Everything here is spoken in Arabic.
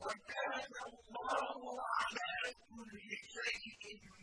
وكان الله على كل شيء